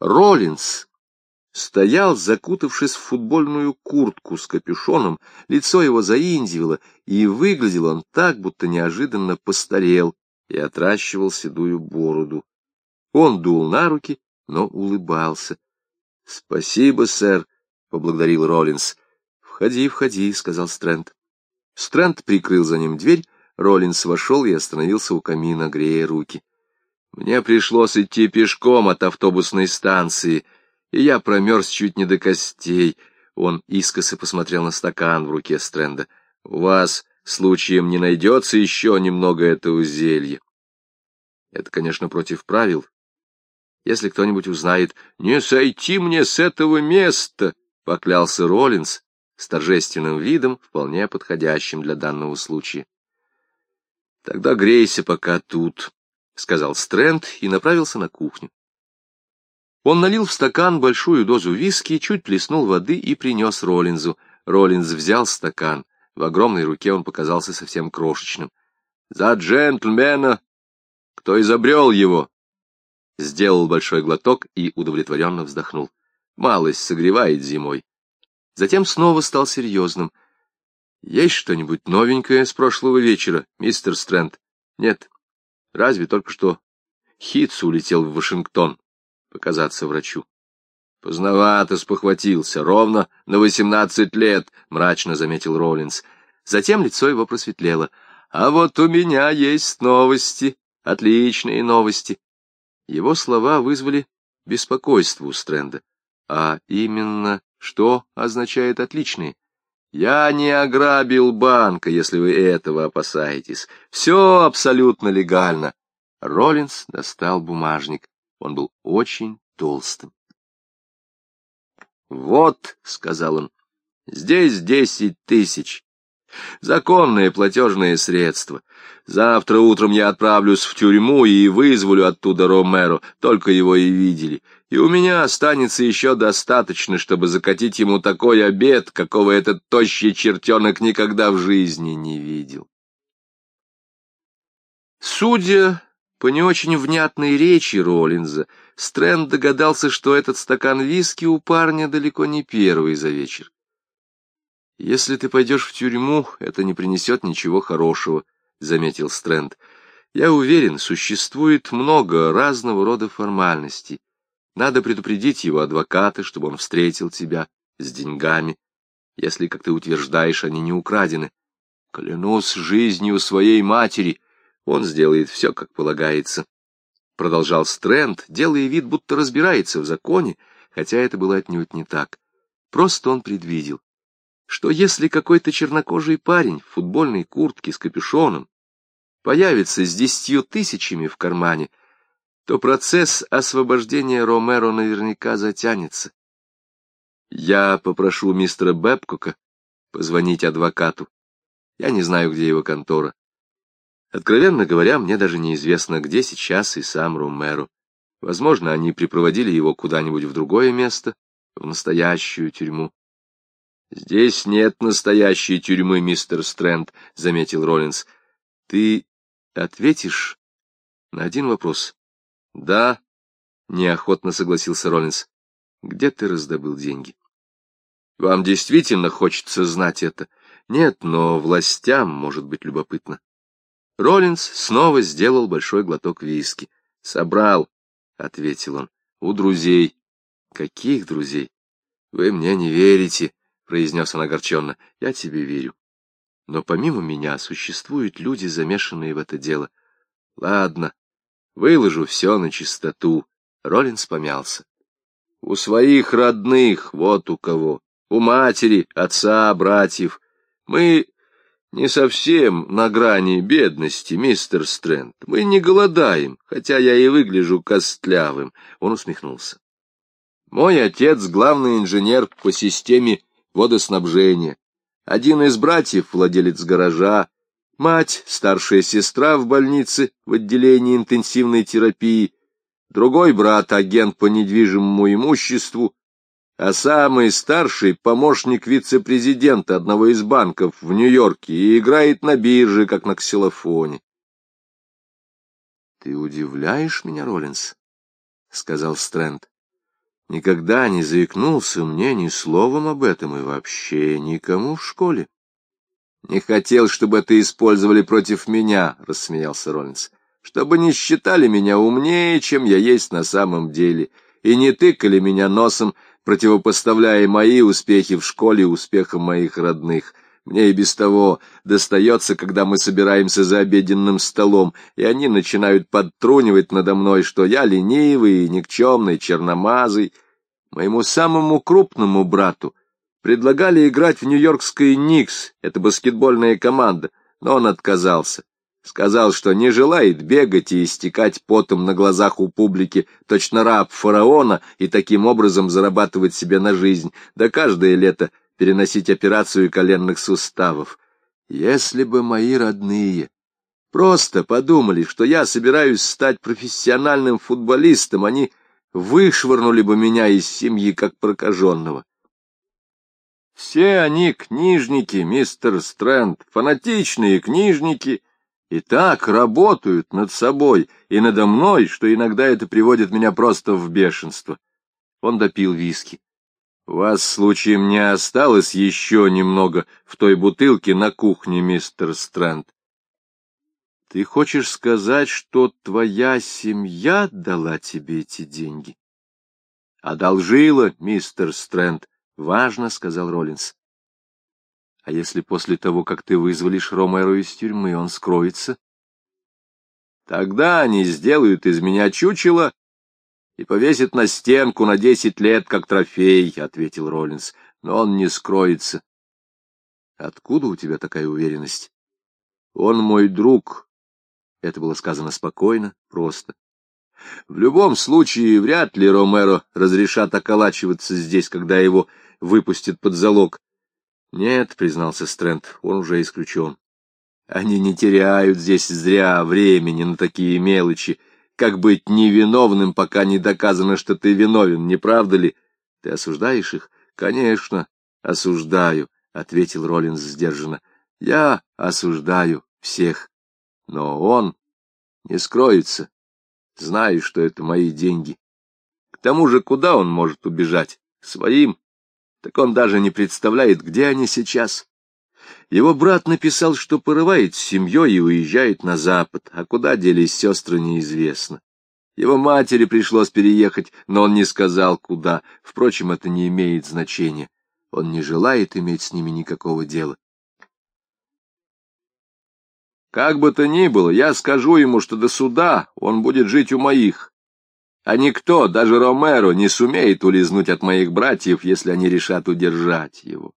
Роллинс стоял, закутавшись в футбольную куртку с капюшоном, лицо его заиндивило, и выглядел он так, будто неожиданно постарел и отращивал седую бороду. Он дул на руки, но улыбался. — Спасибо, сэр, — поблагодарил Роллинс. — Входи, входи, — сказал Стрэнд. Стрэнд прикрыл за ним дверь, Роллинс вошел и остановился у камина, грея руки. Мне пришлось идти пешком от автобусной станции, и я промерз чуть не до костей. Он искоса посмотрел на стакан в руке Стрэнда. — У вас случаем не найдется еще немного этого зелья? Это, конечно, против правил. Если кто-нибудь узнает, «Не сойти мне с этого места!» — поклялся Роллинс с торжественным видом, вполне подходящим для данного случая. «Тогда грейся пока тут», — сказал Стрэнд и направился на кухню. Он налил в стакан большую дозу виски, чуть плеснул воды и принес Роллинзу. Роллинз взял стакан. В огромной руке он показался совсем крошечным. «За джентльмена! Кто изобрел его?» Сделал большой глоток и удовлетворенно вздохнул. Малость согревает зимой. Затем снова стал серьезным. «Есть что-нибудь новенькое с прошлого вечера, мистер Стрэнд?» «Нет. Разве только что Хитс улетел в Вашингтон показаться врачу?» «Поздновато спохватился, ровно на восемнадцать лет», — мрачно заметил Роллинс. Затем лицо его просветлело. «А вот у меня есть новости, отличные новости». Его слова вызвали беспокойство у Стрэнда. А именно, что означает «отличные»? Я не ограбил банка, если вы этого опасаетесь. Все абсолютно легально. Роллинс достал бумажник. Он был очень толстым. «Вот», — сказал он, — «здесь десять тысяч. Законные платежные средства. Завтра утром я отправлюсь в тюрьму и вызволю оттуда Ромеро, только его и видели. И у меня останется еще достаточно, чтобы закатить ему такой обед, какого этот тощий чертенок никогда в жизни не видел. Судя по не очень внятной речи Роллинза, Стрэнд догадался, что этот стакан виски у парня далеко не первый за вечер. «Если ты пойдешь в тюрьму, это не принесет ничего хорошего», — заметил Стрэнд. «Я уверен, существует много разного рода формальностей. Надо предупредить его адвоката, чтобы он встретил тебя с деньгами, если, как ты утверждаешь, они не украдены. Клянусь жизнью своей матери, он сделает все, как полагается». Продолжал Стрэнд, делая вид, будто разбирается в законе, хотя это было отнюдь не так. Просто он предвидел что если какой-то чернокожий парень в футбольной куртке с капюшоном появится с десятью тысячами в кармане, то процесс освобождения Ромеро наверняка затянется. Я попрошу мистера Бэбкока позвонить адвокату. Я не знаю, где его контора. Откровенно говоря, мне даже неизвестно, где сейчас и сам Ромеро. Возможно, они припроводили его куда-нибудь в другое место, в настоящую тюрьму. — Здесь нет настоящей тюрьмы, мистер Стрэнд, — заметил Роллинс. — Ты ответишь на один вопрос? — Да, — неохотно согласился Роллинс. — Где ты раздобыл деньги? — Вам действительно хочется знать это? Нет, но властям может быть любопытно. Роллинс снова сделал большой глоток виски. — Собрал, — ответил он, — у друзей. — Каких друзей? Вы мне не верите. — произнес он огорченно, — я тебе верю. Но помимо меня существуют люди, замешанные в это дело. Ладно, выложу все на чистоту. Роллинс помялся. У своих родных, вот у кого. У матери, отца, братьев. Мы не совсем на грани бедности, мистер Стрэнд. Мы не голодаем, хотя я и выгляжу костлявым. Он усмехнулся. Мой отец — главный инженер по системе водоснабжения. Один из братьев — владелец гаража, мать — старшая сестра в больнице в отделении интенсивной терапии, другой брат — агент по недвижимому имуществу, а самый старший — помощник вице-президента одного из банков в Нью-Йорке и играет на бирже, как на ксилофоне. — Ты удивляешь меня, Роллинс, — сказал Стрэнд. Никогда не заикнулся мне ни словом об этом и вообще никому в школе. — Не хотел, чтобы это использовали против меня, — рассмеялся Роллинс, — чтобы не считали меня умнее, чем я есть на самом деле, и не тыкали меня носом, противопоставляя мои успехи в школе успехам моих родных. Мне и без того достается, когда мы собираемся за обеденным столом, и они начинают подтрунивать надо мной, что я ленивый, никчемный, черномазый. Моему самому крупному брату предлагали играть в Нью-Йоркской Никс, это баскетбольная команда, но он отказался. Сказал, что не желает бегать и истекать потом на глазах у публики, точно раб фараона, и таким образом зарабатывать себе на жизнь, да каждое лето переносить операцию коленных суставов. Если бы мои родные просто подумали, что я собираюсь стать профессиональным футболистом, они вышвырнули бы меня из семьи как прокаженного. Все они книжники, мистер Стрэнд, фанатичные книжники, и так работают над собой и надо мной, что иногда это приводит меня просто в бешенство. Он допил виски. — Вас, случаем, не осталось еще немного в той бутылке на кухне, мистер Стрэнд? — Ты хочешь сказать, что твоя семья дала тебе эти деньги? — Одолжила, мистер Стрэнд, — важно, — сказал Роллинс. — А если после того, как ты вызволишь Ромеро из тюрьмы, он скроется? — Тогда они сделают из меня чучело и повесят на стенку на десять лет, как трофей, — ответил Роллинс. — Но он не скроется. — Откуда у тебя такая уверенность? — Он мой друг. Это было сказано спокойно, просто. В любом случае, вряд ли Ромеро разрешат околачиваться здесь, когда его выпустят под залог. — Нет, — признался Стрэнд, — он уже исключен. Они не теряют здесь зря времени на такие мелочи, как быть невиновным, пока не доказано, что ты виновен, не правда ли? Ты осуждаешь их? Конечно, осуждаю, — ответил Роллинс сдержанно. Я осуждаю всех, но он не скроется, зная, что это мои деньги. К тому же, куда он может убежать? Своим? Так он даже не представляет, где они сейчас. Его брат написал, что порывает с семьей и уезжает на запад, а куда делись сестры, неизвестно. Его матери пришлось переехать, но он не сказал, куда. Впрочем, это не имеет значения. Он не желает иметь с ними никакого дела. Как бы то ни было, я скажу ему, что до суда он будет жить у моих, а никто, даже Ромеро, не сумеет улизнуть от моих братьев, если они решат удержать его.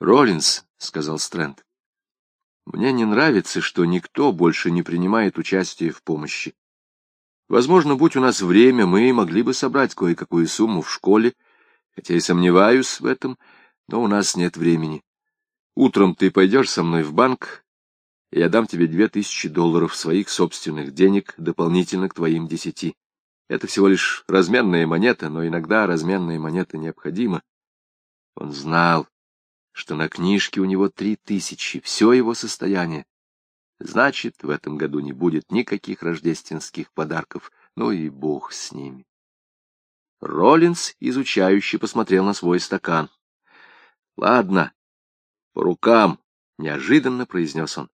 «Роллинс», — сказал Стрэнд, — «мне не нравится, что никто больше не принимает участие в помощи. Возможно, будь у нас время, мы могли бы собрать кое-какую сумму в школе, хотя и сомневаюсь в этом, но у нас нет времени. Утром ты пойдешь со мной в банк, и я дам тебе две тысячи долларов своих собственных денег дополнительно к твоим десяти. Это всего лишь разменная монета, но иногда разменная монета необходима. Он знал, что на книжке у него три тысячи, все его состояние. Значит, в этом году не будет никаких рождественских подарков, ну и бог с ними. Роллинс изучающе посмотрел на свой стакан. — Ладно, по рукам, — неожиданно произнес он.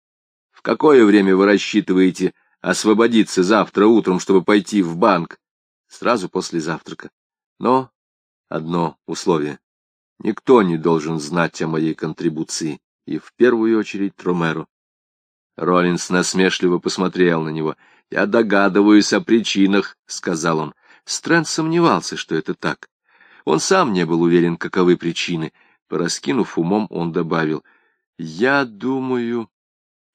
— В какое время вы рассчитываете освободиться завтра утром, чтобы пойти в банк? Сразу после завтрака. Но одно условие. Никто не должен знать о моей контрибуции, и в первую очередь Ромеро. Роллинс насмешливо посмотрел на него. «Я догадываюсь о причинах», — сказал он. Стрэнд сомневался, что это так. Он сам не был уверен, каковы причины. Пораскинув умом, он добавил, «Я думаю,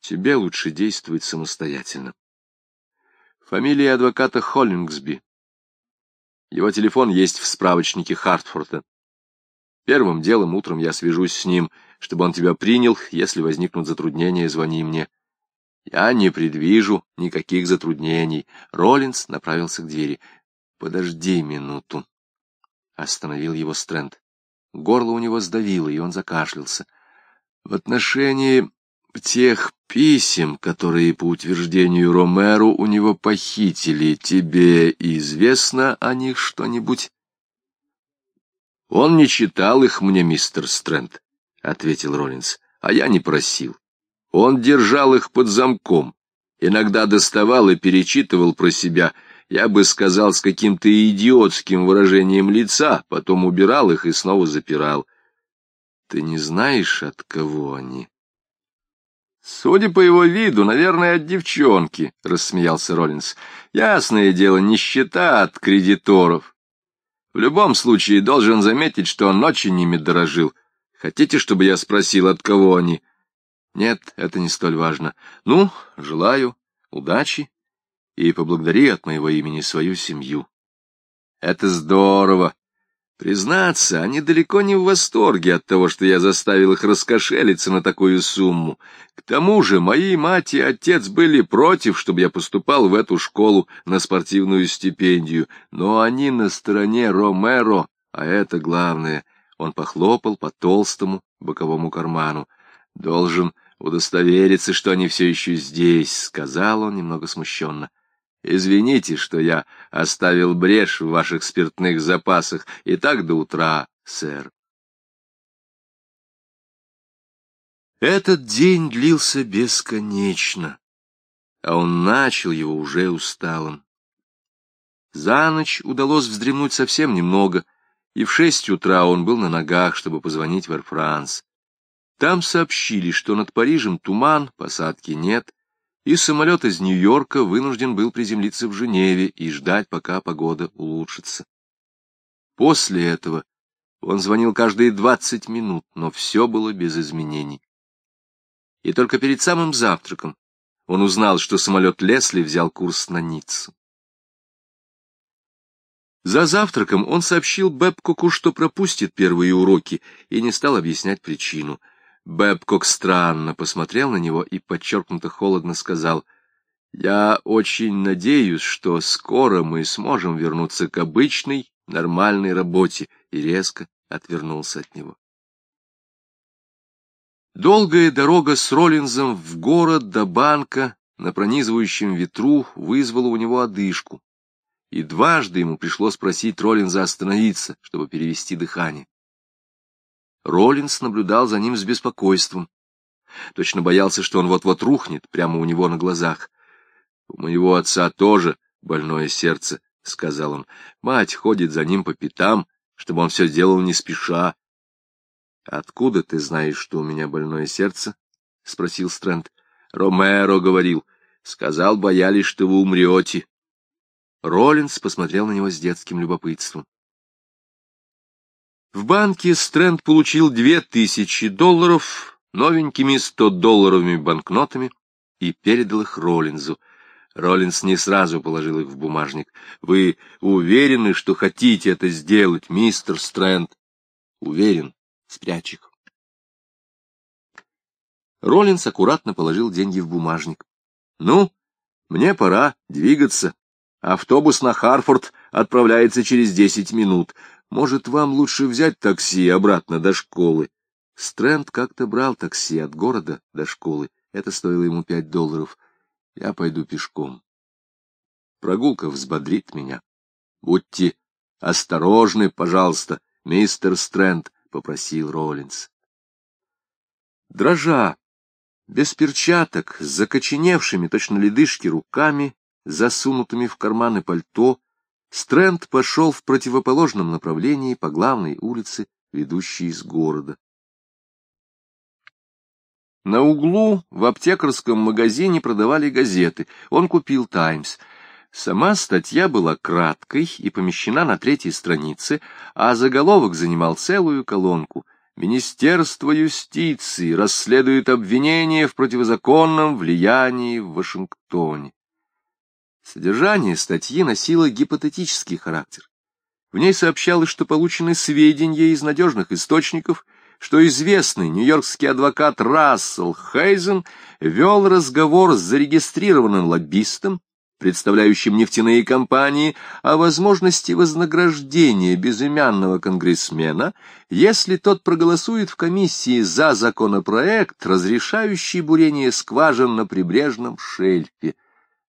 тебе лучше действовать самостоятельно». Фамилия адвоката Холлингсби. Его телефон есть в справочнике Хартфорда. Первым делом утром я свяжусь с ним, чтобы он тебя принял. Если возникнут затруднения, звони мне. Я не предвижу никаких затруднений. Роллинс направился к двери. Подожди минуту. Остановил его Стрэнд. Горло у него сдавило, и он закашлялся. В отношении тех писем, которые, по утверждению Ромеро, у него похитили. Тебе известно о них что-нибудь? Он не читал их мне, мистер Стрэнд, — ответил Роллинс, — а я не просил. Он держал их под замком, иногда доставал и перечитывал про себя, я бы сказал, с каким-то идиотским выражением лица, потом убирал их и снова запирал. Ты не знаешь, от кого они? Судя по его виду, наверное, от девчонки, — рассмеялся Роллинс. Ясное дело, нищета от кредиторов. В любом случае, должен заметить, что он очень ими дорожил. Хотите, чтобы я спросил, от кого они? Нет, это не столь важно. Ну, желаю удачи и поблагодари от моего имени свою семью. Это здорово, Признаться, они далеко не в восторге от того, что я заставил их раскошелиться на такую сумму. К тому же мои мать и отец были против, чтобы я поступал в эту школу на спортивную стипендию, но они на стороне Ромеро, а это главное. Он похлопал по толстому боковому карману. «Должен удостовериться, что они все еще здесь», — сказал он немного смущенно. Извините, что я оставил брешь в ваших спиртных запасах, и так до утра, сэр. Этот день длился бесконечно, а он начал его уже усталым. За ночь удалось вздремнуть совсем немного, и в шесть утра он был на ногах, чтобы позвонить в Эр-Франс. Там сообщили, что над Парижем туман, посадки нет, и самолет из Нью-Йорка вынужден был приземлиться в Женеве и ждать, пока погода улучшится. После этого он звонил каждые двадцать минут, но все было без изменений. И только перед самым завтраком он узнал, что самолет Лесли взял курс на Ниццу. За завтраком он сообщил Бэбкоку, что пропустит первые уроки, и не стал объяснять причину — Бэбкок странно посмотрел на него и подчеркнуто холодно сказал, «Я очень надеюсь, что скоро мы сможем вернуться к обычной, нормальной работе», и резко отвернулся от него. Долгая дорога с Роллинзом в город до банка на пронизывающем ветру вызвала у него одышку, и дважды ему пришлось просить Роллинза остановиться, чтобы перевести дыхание. Роллинс наблюдал за ним с беспокойством. Точно боялся, что он вот-вот рухнет прямо у него на глазах. — У моего отца тоже больное сердце, — сказал он. Мать ходит за ним по пятам, чтобы он все делал не спеша. — Откуда ты знаешь, что у меня больное сердце? — спросил Стрэнд. — Ромеро говорил. Сказал, боялись, что вы умрете. Роллинс посмотрел на него с детским любопытством. В банке Стрэнд получил две тысячи долларов новенькими сто-долларовыми банкнотами и передал их Роллинзу. Роллинз не сразу положил их в бумажник. «Вы уверены, что хотите это сделать, мистер Стрэнд?» «Уверен. Спрячь их». Роллинс аккуратно положил деньги в бумажник. «Ну, мне пора двигаться. Автобус на Харфорд отправляется через десять минут. Может, вам лучше взять такси обратно до школы? Стрэнд как-то брал такси от города до школы. Это стоило ему пять долларов. Я пойду пешком. Прогулка взбодрит меня. Будьте осторожны, пожалуйста, мистер Стрэнд, — попросил Роллинс. Дрожа, без перчаток, с закоченевшими, точно ледышки, руками, засунутыми в карманы пальто, Стрэнд пошел в противоположном направлении по главной улице, ведущей из города. На углу в аптекарском магазине продавали газеты. Он купил «Таймс». Сама статья была краткой и помещена на третьей странице, а заголовок занимал целую колонку. Министерство юстиции расследует обвинения в противозаконном влиянии в Вашингтоне. Содержание статьи носило гипотетический характер. В ней сообщалось, что получены сведения из надежных источников, что известный нью-йоркский адвокат Рассел Хейзен вел разговор с зарегистрированным лоббистом, представляющим нефтяные компании, о возможности вознаграждения безымянного конгрессмена, если тот проголосует в комиссии за законопроект, разрешающий бурение скважин на прибрежном шельфе.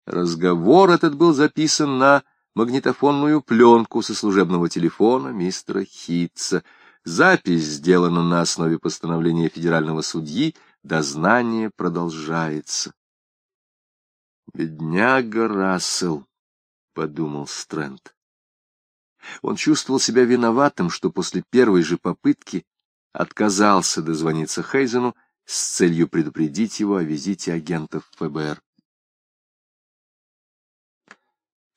Разговор этот был записан на магнитофонную пленку со служебного телефона мистера Хитца. Запись сделана на основе постановления федерального судьи, дознание продолжается. «Бедняга Рассел», — подумал Стрэнд. Он чувствовал себя виноватым, что после первой же попытки отказался дозвониться Хейзену с целью предупредить его о визите агентов ФБР.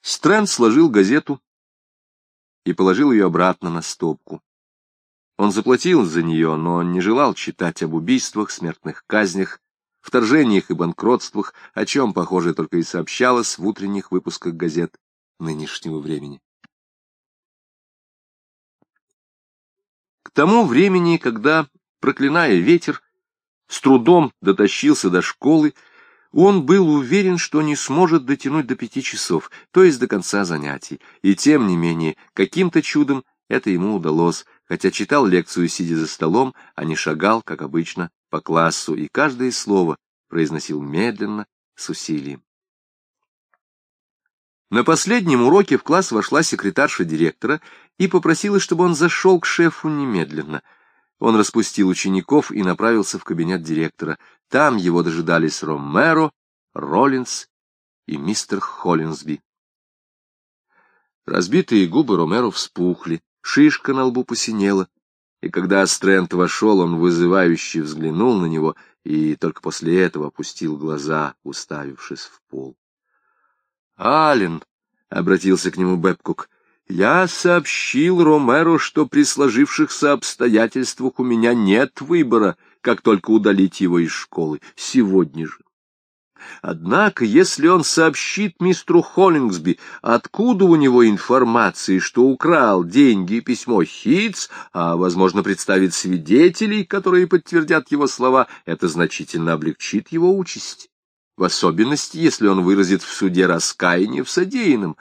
Стрэнд сложил газету и положил ее обратно на стопку. Он заплатил за нее, но не желал читать об убийствах, смертных казнях, вторжениях и банкротствах, о чем, похоже, только и сообщалось в утренних выпусках газет нынешнего времени. К тому времени, когда, проклиная ветер, с трудом дотащился до школы, он был уверен, что не сможет дотянуть до пяти часов, то есть до конца занятий, и тем не менее, каким-то чудом это ему удалось, хотя читал лекцию, сидя за столом, а не шагал, как обычно, по классу, и каждое слово произносил медленно, с усилием. На последнем уроке в класс вошла секретарша директора и попросила, чтобы он зашел к шефу немедленно — он распустил учеников и направился в кабинет директора. Там его дожидались Ромеро, Роллинс и мистер Холлинсби. Разбитые губы Ромеро вспухли, шишка на лбу посинела, и когда Стрэнд вошел, он вызывающе взглянул на него и только после этого опустил глаза, уставившись в пол. — Ален, — обратился к нему Бэбкук, я сообщил Ромеро, что при сложившихся обстоятельствах у меня нет выбора, как только удалить его из школы, сегодня же. Однако, если он сообщит мистеру Холлингсби, откуда у него информации, что украл деньги и письмо Хитц, а, возможно, представит свидетелей, которые подтвердят его слова, это значительно облегчит его участь. В особенности, если он выразит в суде раскаяние в содеянном.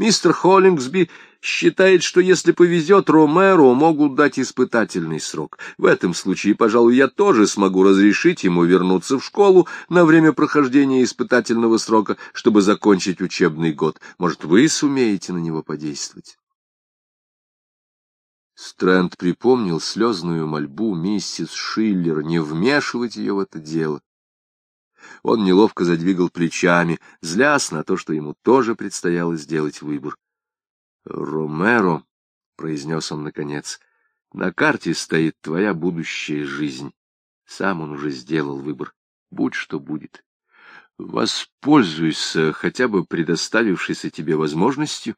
Мистер Холлингсби считает, что если повезет Ромеро, могут дать испытательный срок. В этом случае, пожалуй, я тоже смогу разрешить ему вернуться в школу на время прохождения испытательного срока, чтобы закончить учебный год. Может, вы сумеете на него подействовать? Стрэнд припомнил слезную мольбу миссис Шиллер не вмешивать ее в это дело. Он неловко задвигал плечами, злясь на то, что ему тоже предстояло сделать выбор. Ромеро, — произнес он наконец, — на карте стоит твоя будущая жизнь. Сам он уже сделал выбор. Будь что будет. Воспользуйся хотя бы предоставившейся тебе возможностью.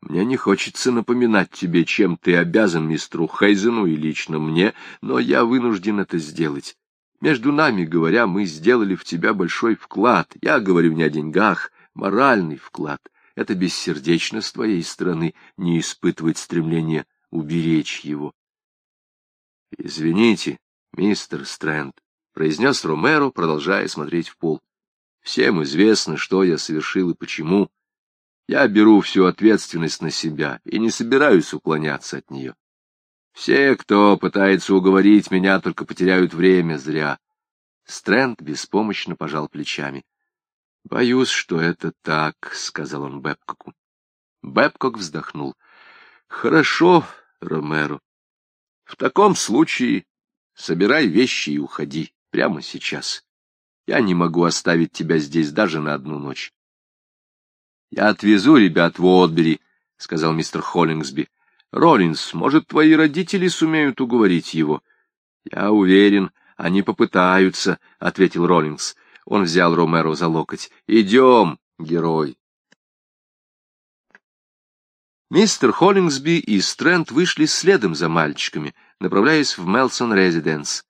Мне не хочется напоминать тебе, чем ты обязан мистеру Хейзену и лично мне, но я вынужден это сделать. Между нами говоря, мы сделали в тебя большой вклад. Я говорю не о деньгах, моральный вклад — это бессердечно с твоей стороны не испытывать стремления уберечь его. — Извините, мистер Стрэнд, — произнес Ромеро, продолжая смотреть в пол. — Всем известно, что я совершил и почему. Я беру всю ответственность на себя и не собираюсь уклоняться от нее. Все, кто пытается уговорить меня, только потеряют время зря. Стрэнд беспомощно пожал плечами. — Боюсь, что это так, — сказал он Бэбкоку. Бэбкок вздохнул. — Хорошо, Ромеро. В таком случае собирай вещи и уходи прямо сейчас. Я не могу оставить тебя здесь даже на одну ночь. — Я отвезу ребят в Уотбери, — сказал мистер Холлингсби. — Роллинс, может, твои родители сумеют уговорить его? — Я уверен, они попытаются, — ответил Роллинс. Он взял Ромеро за локоть. «Идем, герой!» Мистер Холлингсби и Стрэнд вышли следом за мальчиками, направляясь в Мелсон Резиденс.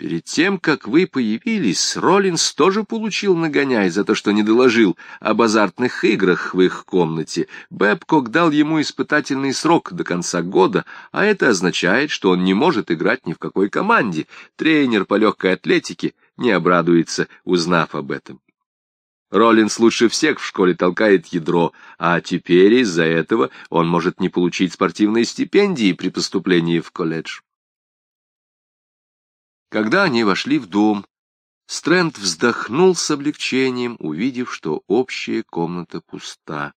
Перед тем, как вы появились, Роллинс тоже получил нагоняй за то, что не доложил об азартных играх в их комнате. Бэбкок дал ему испытательный срок до конца года, а это означает, что он не может играть ни в какой команде. Тренер по легкой атлетике не обрадуется, узнав об этом. Роллинс лучше всех в школе толкает ядро, а теперь из-за этого он может не получить спортивные стипендии при поступлении в колледж. Когда они вошли в дом, Стрэнд вздохнул с облегчением, увидев, что общая комната пуста.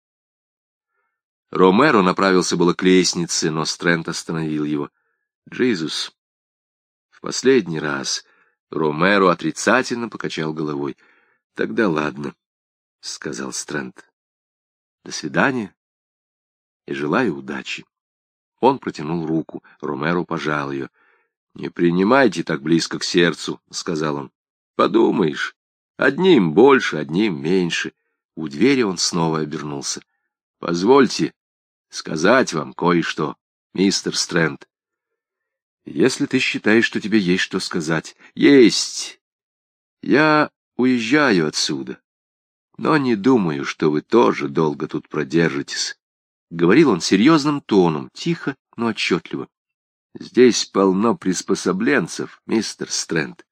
Ромеро направился было к лестнице, но Стрэнд остановил его. «Джизус!» В последний раз Ромеро отрицательно покачал головой. «Тогда ладно», — сказал Стрэнд. «До свидания и желаю удачи». Он протянул руку, Ромеро пожал ее. «Не принимайте так близко к сердцу», — сказал он. «Подумаешь, одним больше, одним меньше». У двери он снова обернулся. «Позвольте сказать вам кое-что, мистер Стрэнд. Если ты считаешь, что тебе есть что сказать. Есть. Я уезжаю отсюда, но не думаю, что вы тоже долго тут продержитесь. Говорил он серьезным тоном, тихо, но отчетливо. Здесь полно приспособленцев, мистер Стрэнд,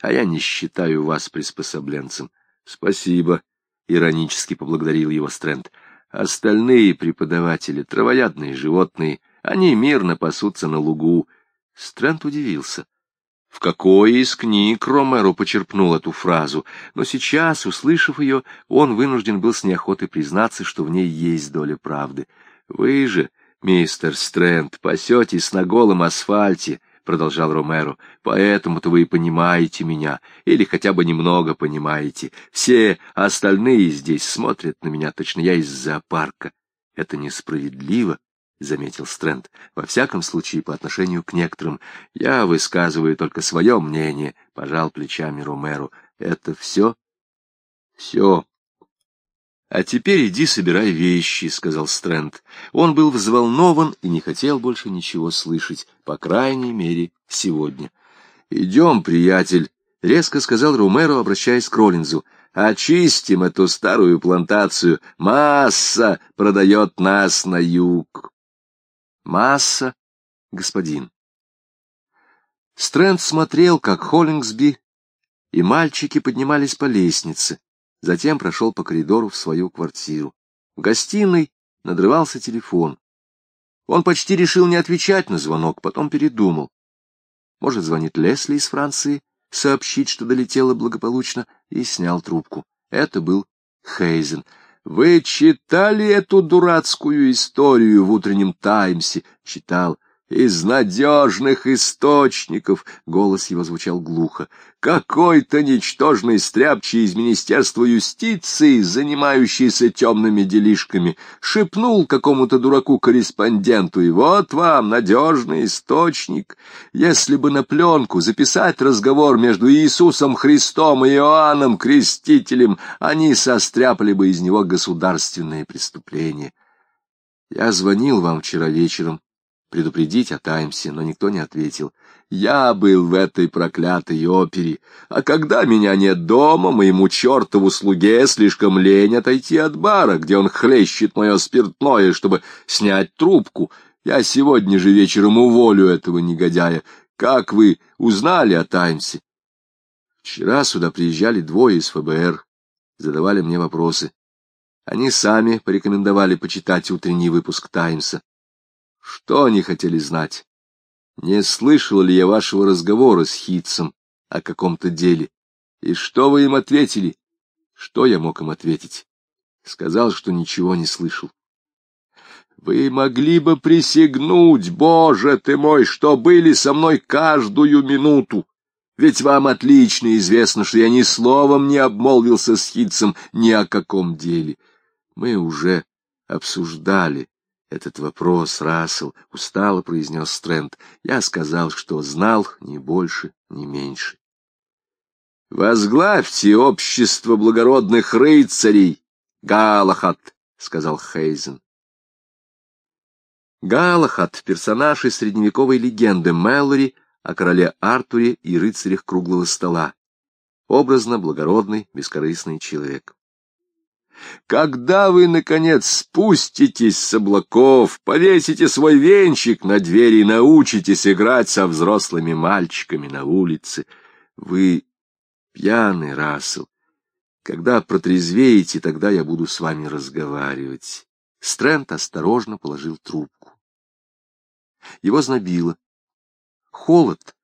а я не считаю вас приспособленцем. Спасибо, — иронически поблагодарил его Стрэнд. Остальные преподаватели — травоядные животные, они мирно пасутся на лугу. Стрэнд удивился. В какой из книг Ромеро почерпнул эту фразу, но сейчас, услышав ее, он вынужден был с неохотой признаться, что в ней есть доля правды. Вы же, мистер Стрэнд, пасетесь на голом асфальте, — продолжал Ромеро, — поэтому-то вы и понимаете меня, или хотя бы немного понимаете. Все остальные здесь смотрят на меня, точно я из зоопарка. Это несправедливо, — заметил Стрэнд, — во всяком случае по отношению к некоторым. Я высказываю только свое мнение, — пожал плечами Ромеро. Это все? Все, «А теперь иди собирай вещи», — сказал Стрэнд. Он был взволнован и не хотел больше ничего слышать, по крайней мере, сегодня. «Идем, приятель», — резко сказал Румеро, обращаясь к Роллинзу. «Очистим эту старую плантацию. Масса продает нас на юг». «Масса, господин». Стрэнд смотрел, как Холлингсби и мальчики поднимались по лестнице затем прошел по коридору в свою квартиру. В гостиной надрывался телефон. Он почти решил не отвечать на звонок, потом передумал. Может, звонит Лесли из Франции, сообщить, что долетело благополучно, и снял трубку. Это был Хейзен. «Вы читали эту дурацкую историю в утреннем Таймсе?» «Читал из надежных источников, — голос его звучал глухо, — какой-то ничтожный стряпчий из Министерства юстиции, занимающийся темными делишками, шепнул какому-то дураку-корреспонденту, и вот вам надежный источник. Если бы на пленку записать разговор между Иисусом Христом и Иоанном Крестителем, они состряпали бы из него государственные преступления. Я звонил вам вчера вечером, предупредить о Таймсе, но никто не ответил. Я был в этой проклятой опере, а когда меня нет дома, моему чертову слуге слишком лень отойти от бара, где он хлещет мое спиртное, чтобы снять трубку. Я сегодня же вечером уволю этого негодяя. Как вы узнали о Таймсе? Вчера сюда приезжали двое из ФБР, задавали мне вопросы. Они сами порекомендовали почитать утренний выпуск Таймса. Что они хотели знать? Не слышал ли я вашего разговора с Хитцем о каком-то деле? И что вы им ответили? Что я мог им ответить? Сказал, что ничего не слышал. Вы могли бы присягнуть, Боже ты мой, что были со мной каждую минуту. Ведь вам отлично известно, что я ни словом не обмолвился с Хитцем ни о каком деле. Мы уже обсуждали этот вопрос, Рассел, — устало произнес Стрэнд. Я сказал, что знал ни больше, ни меньше. «Возглавьте общество благородных рыцарей, Галахат», — сказал Хейзен. Галахат — персонаж из средневековой легенды Мэллори о короле Артуре и рыцарях круглого стола. Образно благородный, бескорыстный человек. Когда вы, наконец, спуститесь с облаков, повесите свой венчик на двери и научитесь играть со взрослыми мальчиками на улице, вы пьяный, Рассел. Когда протрезвеете, тогда я буду с вами разговаривать. Стрэнд осторожно положил трубку. Его знобило. Холод,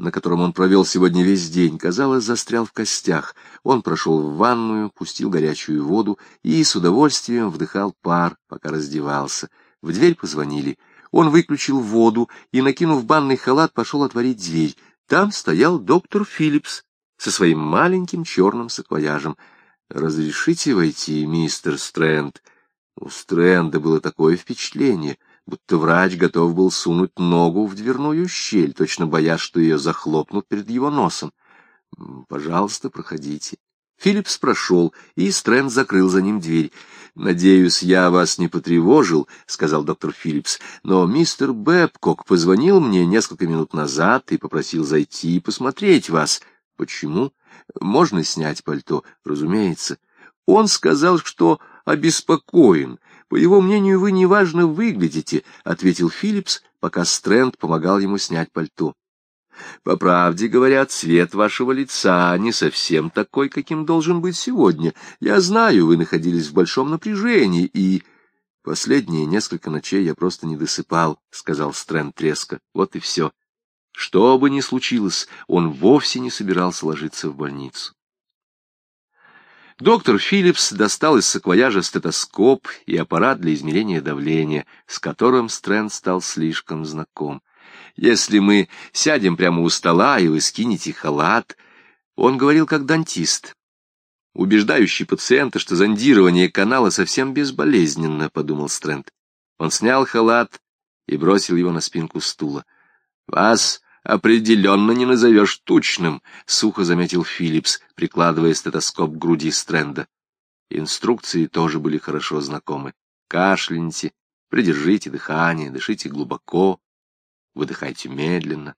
на котором он провел сегодня весь день, казалось, застрял в костях. Он прошел в ванную, пустил горячую воду и с удовольствием вдыхал пар, пока раздевался. В дверь позвонили. Он выключил воду и, накинув банный халат, пошел отворить дверь. Там стоял доктор Филлипс со своим маленьким черным саквояжем. «Разрешите войти, мистер Стрэнд?» У Стрэнда было такое впечатление — будто врач готов был сунуть ногу в дверную щель, точно боясь, что ее захлопнут перед его носом. «Пожалуйста, проходите». Филлипс прошел, и Стрэнд закрыл за ним дверь. «Надеюсь, я вас не потревожил», — сказал доктор Филлипс, «но мистер Бэбкок позвонил мне несколько минут назад и попросил зайти и посмотреть вас. Почему? Можно снять пальто, разумеется. Он сказал, что обеспокоен, «По его мнению, вы неважно выглядите», — ответил Филлипс, пока Стрэнд помогал ему снять пальто. «По правде говоря, цвет вашего лица не совсем такой, каким должен быть сегодня. Я знаю, вы находились в большом напряжении, и...» «Последние несколько ночей я просто не досыпал», — сказал Стрэнд треско. «Вот и все. Что бы ни случилось, он вовсе не собирался ложиться в больницу». Доктор Филлипс достал из саквояжа стетоскоп и аппарат для измерения давления, с которым Стрэнд стал слишком знаком. «Если мы сядем прямо у стола, и вы скинете халат...» Он говорил как дантист, убеждающий пациента, что зондирование канала совсем безболезненно, — подумал Стрэнд. Он снял халат и бросил его на спинку стула. «Вас определенно не назовешь тучным, — сухо заметил Филлипс, прикладывая стетоскоп к груди Стрэнда. Инструкции тоже были хорошо знакомы. Кашляните, придержите дыхание, дышите глубоко, выдыхайте медленно.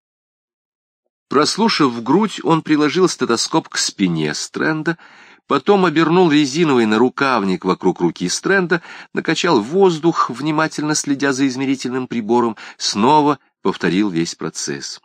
Прослушав грудь, он приложил стетоскоп к спине Стрэнда, потом обернул резиновый нарукавник вокруг руки Стрэнда, накачал воздух, внимательно следя за измерительным прибором, снова повторил весь процесс.